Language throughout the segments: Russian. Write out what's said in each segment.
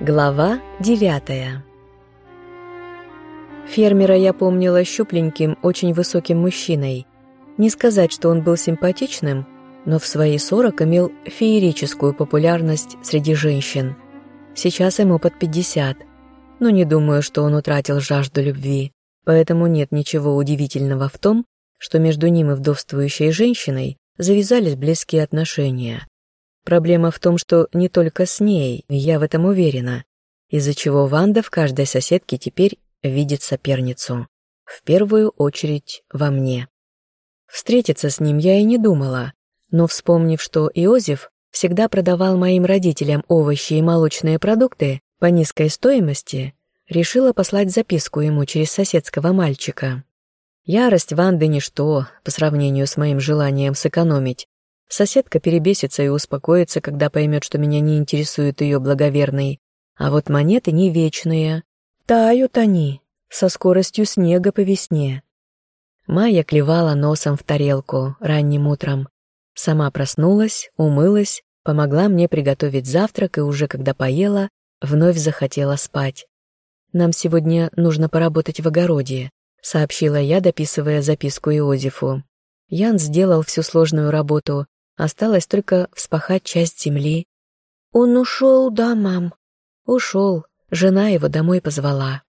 Глава девятая Фермера я помнила щупленьким, очень высоким мужчиной. Не сказать, что он был симпатичным, но в свои сорок имел феерическую популярность среди женщин. Сейчас ему под пятьдесят, но не думаю, что он утратил жажду любви, поэтому нет ничего удивительного в том, что между ним и вдовствующей женщиной завязались близкие отношения. Проблема в том, что не только с ней, я в этом уверена, из-за чего Ванда в каждой соседке теперь видит соперницу. В первую очередь во мне. Встретиться с ним я и не думала, но вспомнив, что Иозеф всегда продавал моим родителям овощи и молочные продукты по низкой стоимости, решила послать записку ему через соседского мальчика. Ярость Ванды ничто по сравнению с моим желанием сэкономить. Соседка перебесится и успокоится, когда поймет, что меня не интересует ее благоверный. А вот монеты не вечные. Тают они, со скоростью снега по весне. Майя клевала носом в тарелку ранним утром. Сама проснулась, умылась, помогла мне приготовить завтрак и уже когда поела, вновь захотела спать. Нам сегодня нужно поработать в огороде. — сообщила я, дописывая записку Иозефу. Ян сделал всю сложную работу, осталось только вспахать часть земли. «Он ушел, да, мам?» «Ушел. Жена его домой позвала».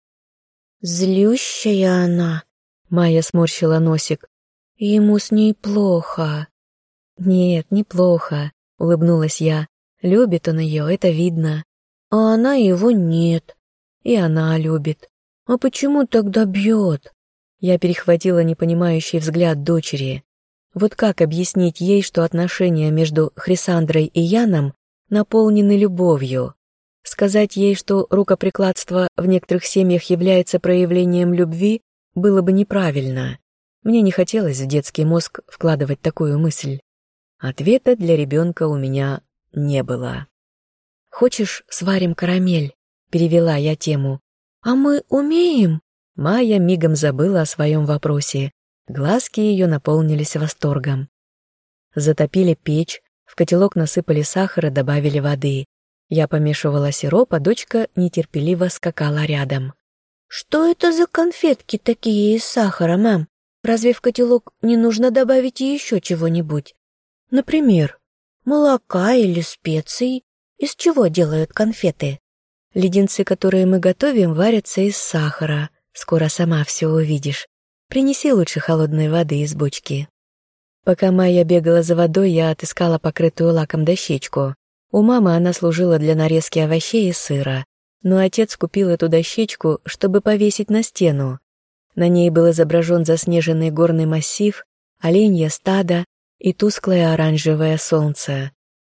«Злющая она», — Майя сморщила носик. «Ему с ней плохо». «Нет, неплохо», — улыбнулась я. «Любит он ее, это видно». «А она его нет». «И она любит». «А почему тогда бьет?» Я перехватила непонимающий взгляд дочери. Вот как объяснить ей, что отношения между Хрисандрой и Яном наполнены любовью? Сказать ей, что рукоприкладство в некоторых семьях является проявлением любви, было бы неправильно. Мне не хотелось в детский мозг вкладывать такую мысль. Ответа для ребенка у меня не было. «Хочешь, сварим карамель?» — перевела я тему. «А мы умеем?» Майя мигом забыла о своем вопросе. Глазки ее наполнились восторгом. Затопили печь, в котелок насыпали сахар и добавили воды. Я помешивала сироп, а дочка нетерпеливо скакала рядом. «Что это за конфетки такие из сахара, мам? Разве в котелок не нужно добавить еще чего-нибудь? Например, молока или специй? Из чего делают конфеты?» Леденцы, которые мы готовим, варятся из сахара, Скоро сама все увидишь. Принеси лучше холодной воды из бочки». Пока Майя бегала за водой, я отыскала покрытую лаком дощечку. У мамы она служила для нарезки овощей и сыра, но отец купил эту дощечку, чтобы повесить на стену. На ней был изображен заснеженный горный массив, оленья стадо и тусклое оранжевое солнце.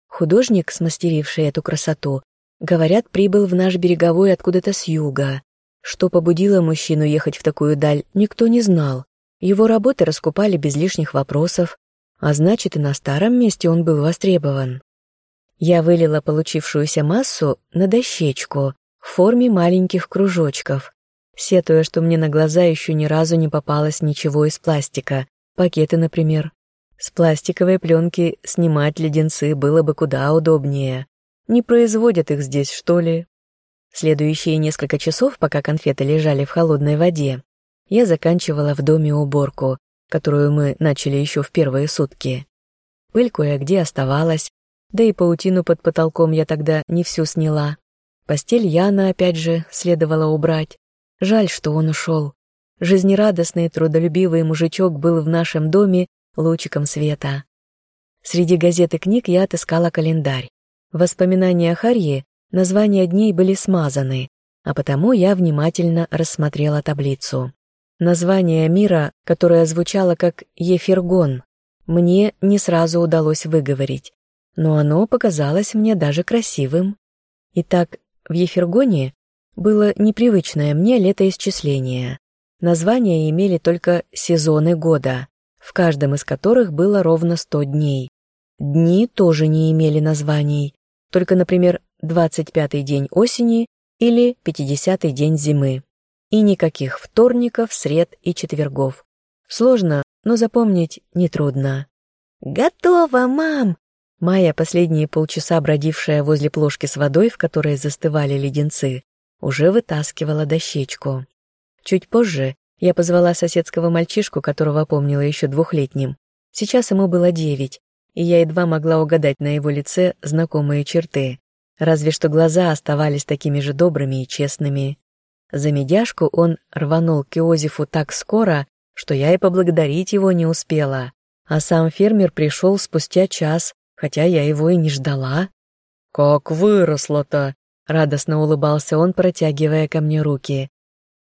Художник, смастеривший эту красоту, говорят, прибыл в наш береговой откуда-то с юга. Что побудило мужчину ехать в такую даль, никто не знал. Его работы раскупали без лишних вопросов, а значит, и на старом месте он был востребован. Я вылила получившуюся массу на дощечку в форме маленьких кружочков, сетуя, что мне на глаза еще ни разу не попалось ничего из пластика, пакеты, например. С пластиковой пленки снимать леденцы было бы куда удобнее. Не производят их здесь, что ли? Следующие несколько часов, пока конфеты лежали в холодной воде, я заканчивала в доме уборку, которую мы начали еще в первые сутки. Пыль кое-где оставалась, да и паутину под потолком я тогда не всю сняла. Постель Яна, опять же, следовало убрать. Жаль, что он ушел. Жизнерадостный, трудолюбивый мужичок был в нашем доме лучиком света. Среди газет и книг я отыскала календарь. Воспоминания о Харье Названия дней были смазаны, а потому я внимательно рассмотрела таблицу. Название мира, которое звучало как «Ефергон», мне не сразу удалось выговорить, но оно показалось мне даже красивым. Итак, в Ефергоне было непривычное мне летоисчисление. Названия имели только сезоны года, в каждом из которых было ровно 100 дней. Дни тоже не имели названий, только, например, 25-й день осени или 50-й день зимы. И никаких вторников, сред и четвергов. Сложно, но запомнить нетрудно. «Готово, мам!» Майя, последние полчаса бродившая возле плошки с водой, в которой застывали леденцы, уже вытаскивала дощечку. Чуть позже я позвала соседского мальчишку, которого помнила еще двухлетним. Сейчас ему было девять, и я едва могла угадать на его лице знакомые черты, разве что глаза оставались такими же добрыми и честными. За медяшку он рванул к Иозефу так скоро, что я и поблагодарить его не успела, а сам фермер пришел спустя час, хотя я его и не ждала. «Как выросла-то!» — радостно улыбался он, протягивая ко мне руки.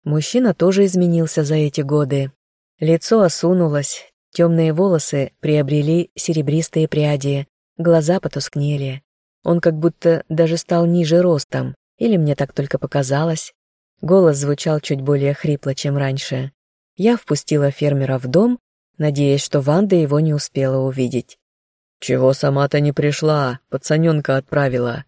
Мужчина тоже изменился за эти годы. Лицо осунулось, темные волосы приобрели серебристые пряди, глаза потускнели. Он как будто даже стал ниже ростом, или мне так только показалось. Голос звучал чуть более хрипло, чем раньше. Я впустила фермера в дом, надеясь, что Ванда его не успела увидеть. «Чего сама-то не пришла? Пацаненка отправила».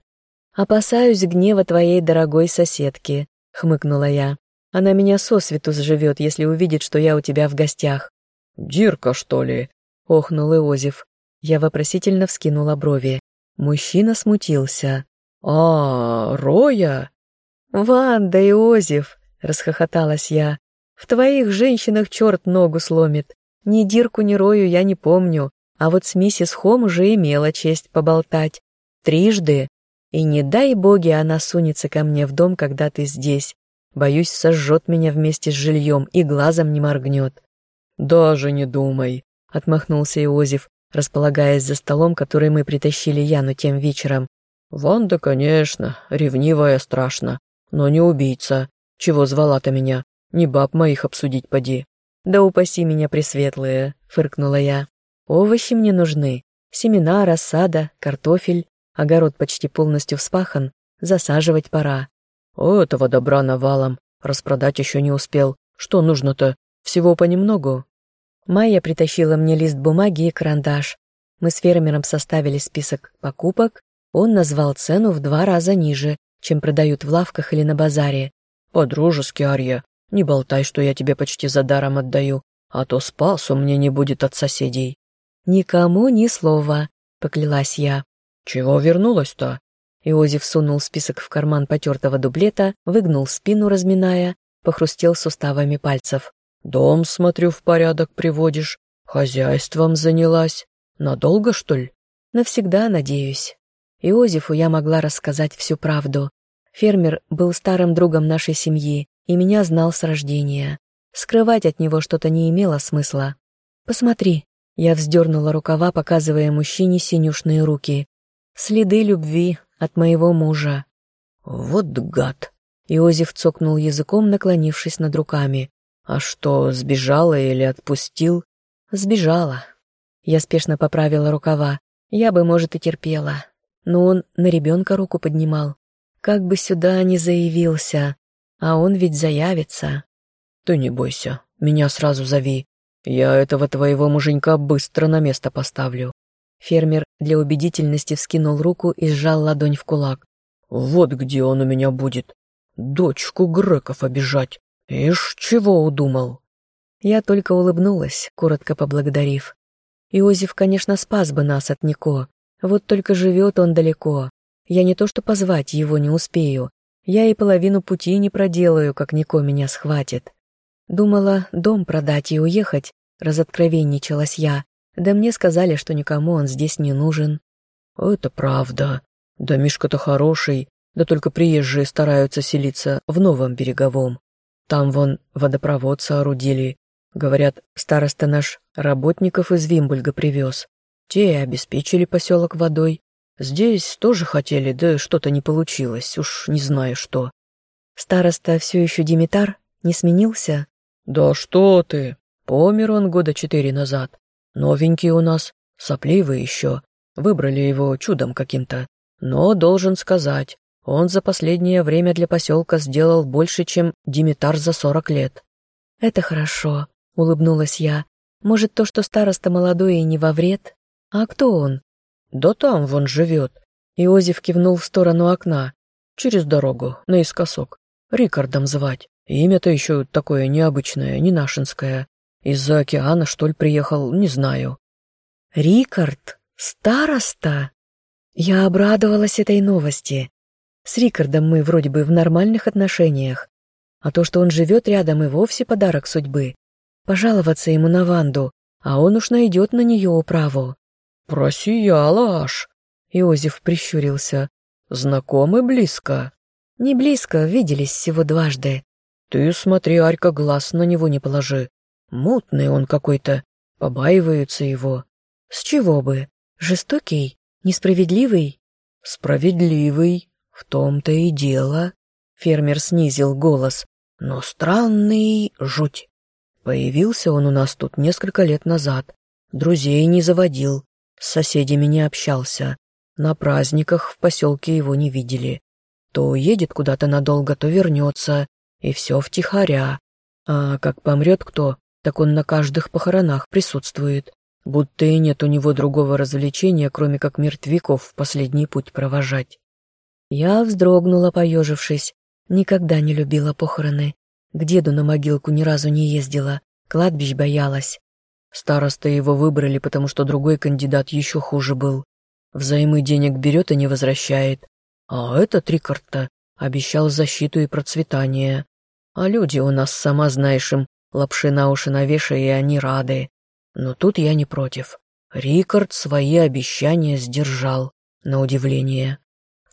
«Опасаюсь гнева твоей дорогой соседки», — хмыкнула я. «Она меня сосвету сживет, если увидит, что я у тебя в гостях». «Дирка, что ли?» — охнул Иозеф. Я вопросительно вскинула брови. Мужчина смутился. «А, Роя?» «Ванда, Иозеф!» — расхохоталась я. «В твоих женщинах черт ногу сломит. Ни Дирку, ни Рою я не помню, а вот с миссис Хом уже имела честь поболтать. Трижды. И не дай боги она сунется ко мне в дом, когда ты здесь. Боюсь, сожжет меня вместе с жильем и глазом не моргнет. «Даже не думай», — отмахнулся Иозеф, располагаясь за столом, который мы притащили Яну тем вечером. «Ванда, конечно, ревнивая страшно, но не убийца. Чего звала-то меня? Не баб моих обсудить поди». «Да упаси меня, пресветлые», — фыркнула я. Овощи мне нужны. Семена, рассада, картофель. Огород почти полностью вспахан. Засаживать пора. О, этого добра навалом. Распродать еще не успел. Что нужно-то? Всего понемногу. Майя притащила мне лист бумаги и карандаш. Мы с фермером составили список покупок. Он назвал цену в два раза ниже, чем продают в лавках или на базаре. «По-дружески, Арья, не болтай, что я тебе почти за даром отдаю, а то спасу мне не будет от соседей». «Никому ни слова», — поклялась я. «Чего вернулась-то?» Иозеф сунул список в карман потертого дублета, выгнул спину, разминая, похрустел суставами пальцев. «Дом, смотрю, в порядок приводишь. Хозяйством занялась. Надолго, что ли?» «Навсегда, надеюсь». Иозефу я могла рассказать всю правду. Фермер был старым другом нашей семьи и меня знал с рождения. Скрывать от него что-то не имело смысла. «Посмотри», я вздернула рукава, показывая мужчине синюшные руки. Следы любви от моего мужа. Вот гад. Иозеф цокнул языком, наклонившись над руками. А что, сбежала или отпустил? Сбежала. Я спешно поправила рукава. Я бы, может, и терпела. Но он на ребенка руку поднимал. Как бы сюда не заявился. А он ведь заявится. Ты не бойся, меня сразу зови. «Я этого твоего муженька быстро на место поставлю». Фермер для убедительности вскинул руку и сжал ладонь в кулак. «Вот где он у меня будет. Дочку греков обижать. Ишь, чего удумал?» Я только улыбнулась, коротко поблагодарив. Иозеф, конечно, спас бы нас от Нико. Вот только живет он далеко. Я не то что позвать его не успею. Я и половину пути не проделаю, как Нико меня схватит. Думала, дом продать и уехать, разоткровенничалась я. Да мне сказали, что никому он здесь не нужен. Это правда. Домишко-то хороший, да только приезжие стараются селиться в новом береговом. Там вон водопровод соорудили. Говорят, староста наш работников из Вимбульга привез. Те и обеспечили поселок водой. Здесь тоже хотели, да что-то не получилось, уж не знаю что. Староста все еще Димитар? Не сменился? «Да что ты! Помер он года четыре назад. Новенький у нас, сопливый еще. Выбрали его чудом каким-то. Но, должен сказать, он за последнее время для поселка сделал больше, чем Димитар за сорок лет». «Это хорошо», — улыбнулась я. «Может, то, что староста молодой и не во вред? А кто он?» «Да там вон живет». Иозеф кивнул в сторону окна. «Через дорогу, наискосок. Рикардом звать». Имя-то еще такое необычное, не нашинское. Из-за океана, что ли, приехал, не знаю. Рикард? Староста? Я обрадовалась этой новости. С Рикардом мы вроде бы в нормальных отношениях, а то, что он живет рядом, и вовсе подарок судьбы. Пожаловаться ему на Ванду, а он уж найдет на нее управу. «Просияла аж!» Иозеф прищурился. «Знакомы близко?» «Не близко, виделись всего дважды». «Ты смотри, Арька, глаз на него не положи. Мутный он какой-то, побаиваются его». «С чего бы? Жестокий? Несправедливый?» «Справедливый, в том-то и дело». Фермер снизил голос. «Но странный жуть. Появился он у нас тут несколько лет назад. Друзей не заводил, с соседями не общался. На праздниках в поселке его не видели. То уедет куда-то надолго, то вернется, и все втихаря. А как помрет кто, так он на каждых похоронах присутствует, будто и нет у него другого развлечения, кроме как мертвяков в последний путь провожать. Я вздрогнула, поежившись. Никогда не любила похороны. К деду на могилку ни разу не ездила, кладбищ боялась. Староста его выбрали, потому что другой кандидат еще хуже был. Взаймы денег берет и не возвращает. А этот Рикард-то обещал защиту и процветание. А люди у нас, сама знаешь, им лапши на уши навешай, и они рады. Но тут я не против. Рикард свои обещания сдержал, на удивление.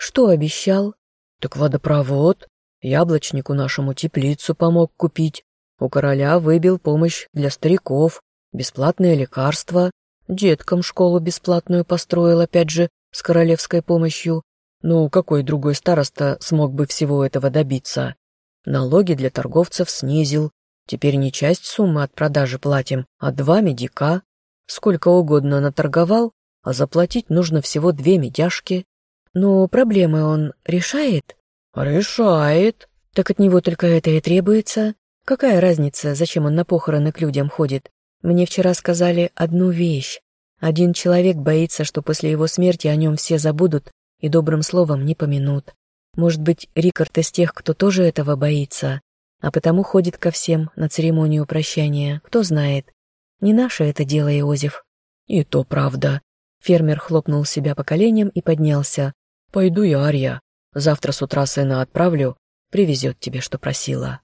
Что обещал? Так водопровод, Яблочнику нашему теплицу помог купить. У короля выбил помощь для стариков, бесплатные лекарства. Деткам школу бесплатную построил, опять же, с королевской помощью. Ну, какой другой староста смог бы всего этого добиться? Налоги для торговцев снизил. Теперь не часть суммы от продажи платим, а два медика. Сколько угодно наторговал, а заплатить нужно всего две медяшки. Но проблемы он решает? «Решает». «Так от него только это и требуется. Какая разница, зачем он на похороны к людям ходит? Мне вчера сказали одну вещь. Один человек боится, что после его смерти о нем все забудут и добрым словом не помянут. Может быть, Рикард из тех, кто тоже этого боится, а потому ходит ко всем на церемонию прощания, кто знает. Не наше это дело, Иозеф». «И то правда». Фермер хлопнул себя по коленям и поднялся. «Пойду я, Арья. Завтра с утра сына отправлю, привезет тебе, что просила».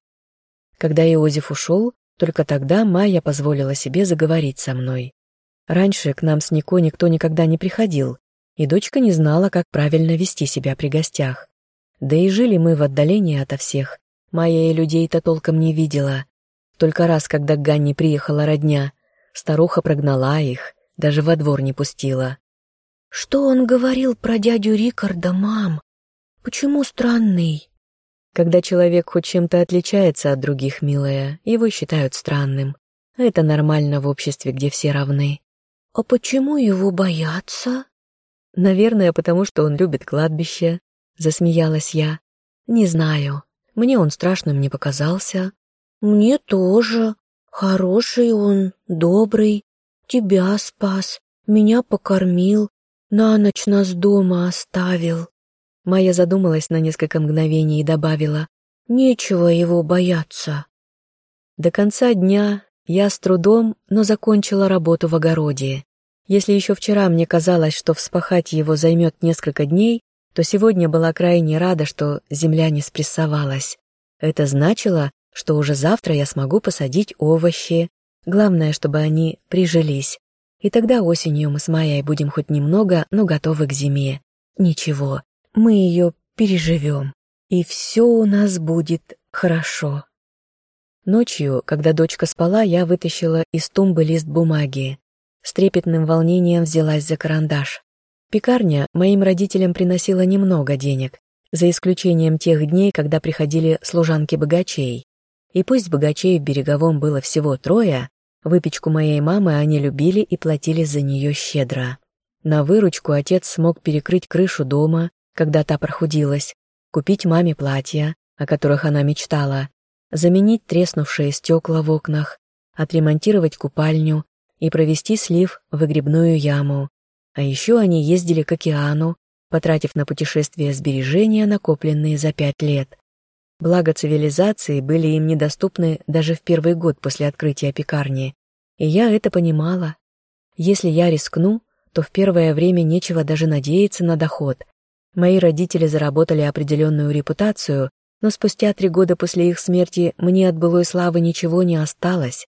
Когда Иозеф ушел, только тогда Майя позволила себе заговорить со мной. Раньше к нам с Нико никто никогда не приходил, и дочка не знала, как правильно вести себя при гостях. Да и жили мы в отдалении ото всех. Майя и людей-то толком не видела. Только раз, когда к Ганне приехала родня, старуха прогнала их, даже во двор не пустила. «Что он говорил про дядю Рикарда, мам?» Почему странный? Когда человек хоть чем-то отличается от других, милая, его считают странным. Это нормально в обществе, где все равны. А почему его боятся? Наверное, потому что он любит кладбище, засмеялась я. Не знаю. Мне он страшным не показался. Мне тоже. Хороший он, добрый. Тебя спас, меня покормил, на ночь нас дома оставил. Майя задумалась на несколько мгновений и добавила, «Нечего его бояться». До конца дня я с трудом, но закончила работу в огороде. Если еще вчера мне казалось, что вспахать его займет несколько дней, то сегодня была крайне рада, что земля не спрессовалась. Это значило, что уже завтра я смогу посадить овощи. Главное, чтобы они прижились. И тогда осенью мы с Майей будем хоть немного, но готовы к зиме. Ничего, мы ее переживем, и все у нас будет хорошо. Ночью, когда дочка спала, я вытащила из тумбы лист бумаги. С трепетным волнением взялась за карандаш. Пекарня моим родителям приносила немного денег, за исключением тех дней, когда приходили служанки богачей. И пусть богачей в Береговом было всего трое, выпечку моей мамы они любили и платили за нее щедро. На выручку отец смог перекрыть крышу дома, когда та прохудилась, купить маме платья, о которых она мечтала, заменить треснувшие стекла в окнах, отремонтировать купальню и провести слив в выгребную яму. А еще они ездили к океану, потратив на путешествие сбережения, накопленные за пять лет. Благо цивилизации были им недоступны даже в первый год после открытия пекарни. И я это понимала. Если я рискну, то в первое время нечего даже надеяться на доход. Мои родители заработали определенную репутацию, но спустя три года после их смерти мне от былой славы ничего не осталось.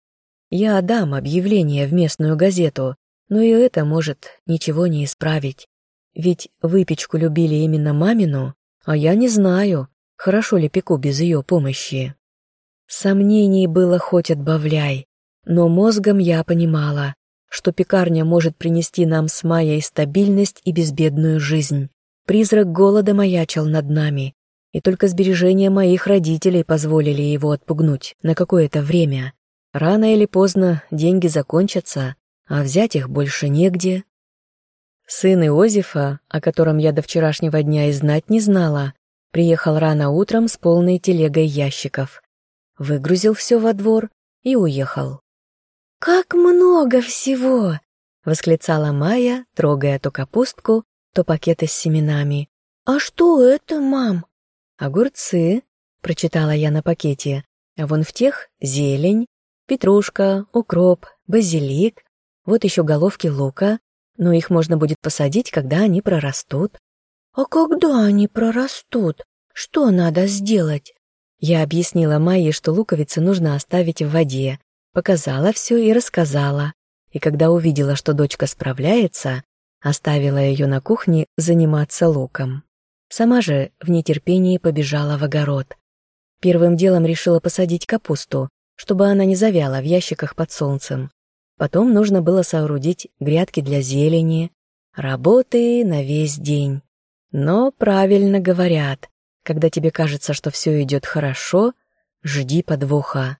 Я отдам объявление в местную газету, но и это может ничего не исправить. Ведь выпечку любили именно мамину, а я не знаю, хорошо ли пеку без ее помощи. Сомнений было хоть отбавляй, но мозгом я понимала, что пекарня может принести нам с Майей стабильность и безбедную жизнь. Призрак голода маячил над нами, и только сбережения моих родителей позволили его отпугнуть на какое-то время. Рано или поздно деньги закончатся, а взять их больше негде. Сын Иозефа, о котором я до вчерашнего дня и знать не знала, приехал рано утром с полной телегой ящиков. Выгрузил все во двор и уехал. «Как много всего!» — восклицала Майя, трогая то капустку, то пакеты с семенами. «А что это, мам?» «Огурцы», — прочитала я на пакете, а вон в тех зелень, петрушка, укроп, базилик, вот еще головки лука, но их можно будет посадить, когда они прорастут. «А когда они прорастут? Что надо сделать?» Я объяснила Майе, что луковицы нужно оставить в воде, Показала все и рассказала. И когда увидела, что дочка справляется, оставила ее на кухне заниматься луком. Сама же в нетерпении побежала в огород. Первым делом решила посадить капусту, чтобы она не завяла в ящиках под солнцем. Потом нужно было соорудить грядки для зелени. Работы на весь день. Но правильно говорят, когда тебе кажется, что все идет хорошо, жди подвоха.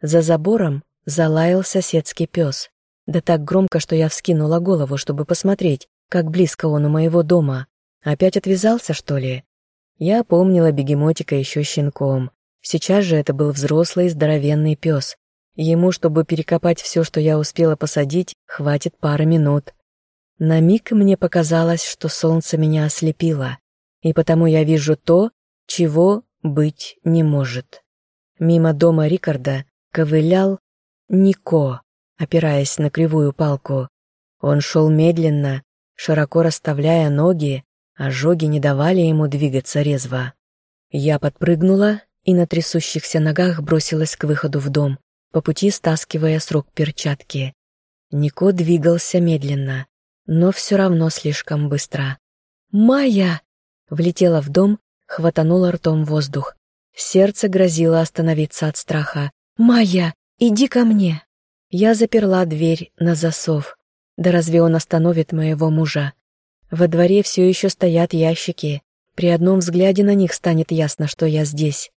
За забором залаял соседский пес. Да так громко, что я вскинула голову, чтобы посмотреть, как близко он у моего дома. Опять отвязался, что ли? Я помнила бегемотика еще щенком. Сейчас же это был взрослый здоровенный пес. Ему, чтобы перекопать все, что я успела посадить, хватит пары минут. На миг мне показалось, что солнце меня ослепило, и потому я вижу то, чего быть не может. Мимо дома Рикарда ковылял Нико, опираясь на кривую палку. Он шел медленно, широко расставляя ноги, ожоги не давали ему двигаться резво. Я подпрыгнула и на трясущихся ногах бросилась к выходу в дом, по пути стаскивая с рук перчатки. Нико двигался медленно, но все равно слишком быстро. «Майя!» Влетела в дом, хватанула ртом воздух. Сердце грозило остановиться от страха. «Майя, иди ко мне!» Я заперла дверь на засов. Да разве он остановит моего мужа? Во дворе все еще стоят ящики. При одном взгляде на них станет ясно, что я здесь.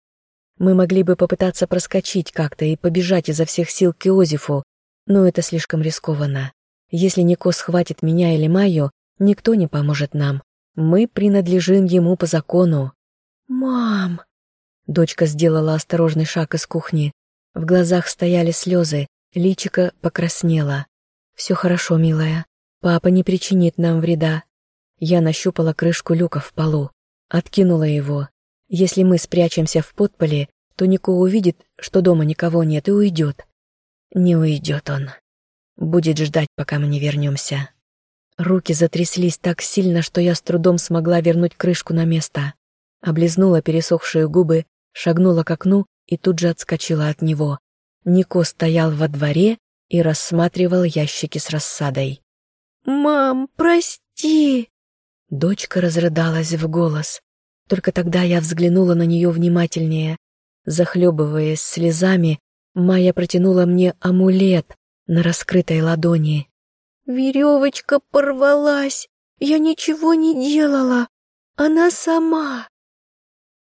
Мы могли бы попытаться проскочить как-то и побежать изо всех сил к Иозефу, но это слишком рискованно. Если Нико схватит меня или Майю, никто не поможет нам. Мы принадлежим ему по закону. «Мам!» Дочка сделала осторожный шаг из кухни. В глазах стояли слезы, личико покраснело. «Все хорошо, милая. Папа не причинит нам вреда». Я нащупала крышку люка в полу, откинула его. Если мы спрячемся в подполе, то Нико увидит, что дома никого нет, и уйдет. Не уйдет он. Будет ждать, пока мы не вернемся. Руки затряслись так сильно, что я с трудом смогла вернуть крышку на место. Облизнула пересохшие губы, шагнула к окну и тут же отскочила от него. Нико стоял во дворе и рассматривал ящики с рассадой. «Мам, прости!» Дочка разрыдалась в голос. Только тогда я взглянула на нее внимательнее. Захлебываясь слезами, Майя протянула мне амулет на раскрытой ладони. «Веревочка порвалась! Я ничего не делала! Она сама!»